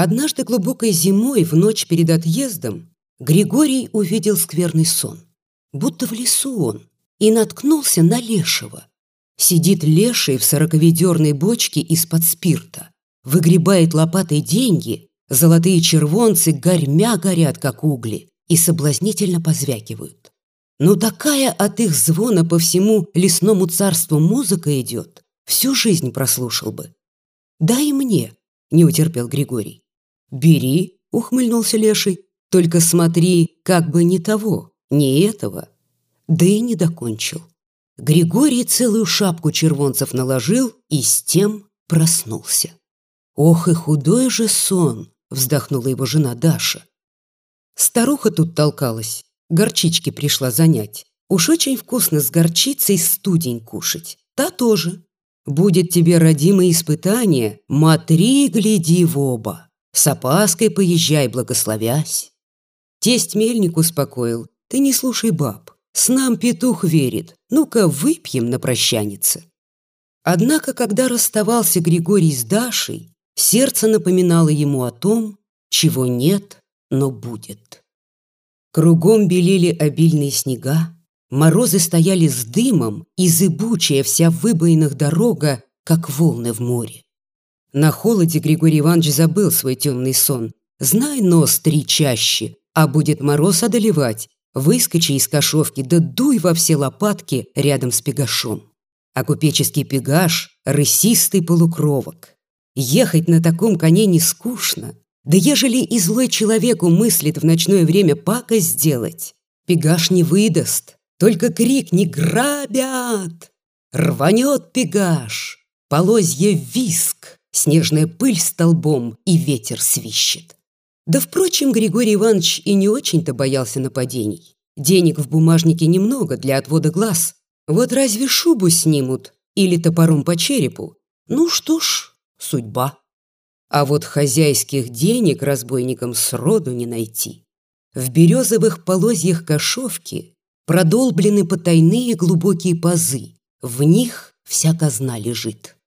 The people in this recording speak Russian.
Однажды глубокой зимой, в ночь перед отъездом, Григорий увидел скверный сон. Будто в лесу он, и наткнулся на лешего. Сидит леший в сороковедерной бочке из-под спирта, выгребает лопатой деньги, золотые червонцы горьмя горят, как угли, и соблазнительно позвякивают. Но такая от их звона по всему лесному царству музыка идет, всю жизнь прослушал бы. «Дай мне», — не утерпел Григорий. «Бери», — ухмыльнулся Леший, «только смотри, как бы не того, не этого». Да и не докончил. Григорий целую шапку червонцев наложил и с тем проснулся. «Ох и худой же сон!» — вздохнула его жена Даша. Старуха тут толкалась, горчички пришла занять. Уж очень вкусно с горчицей студень кушать. Та тоже. Будет тебе родимое испытание, матри, гляди в оба. С опаской поезжай, благословясь. Тесть мельник успокоил. Ты не слушай баб. С нам петух верит. Ну-ка, выпьем на прощанице. Однако, когда расставался Григорий с Дашей, сердце напоминало ему о том, чего нет, но будет. Кругом белели обильные снега, морозы стояли с дымом, и зыбучая вся в выбоинах дорога, как волны в море. На холоде Григорий Иванович забыл свой темный сон. Знай нос три чаще, а будет мороз одолевать. Выскочи из кошовки, да дуй во все лопатки рядом с пегашом. А купеческий пегаш — рысистый полукровок. Ехать на таком коне не скучно, да ежели и злой человеку мыслит в ночное время пакость сделать, пегаш не выдаст, только крик не грабят. Рванет пегаш, полозье виск, снежная пыль столбом и ветер свищет. Да, впрочем, Григорий Иванович и не очень-то боялся нападений. Денег в бумажнике немного для отвода глаз. Вот разве шубу снимут или топором по черепу? Ну что ж, судьба. А вот хозяйских денег разбойникам сроду не найти. В березовых полозьях кошовки продолблены потайные глубокие пазы. В них вся казна лежит.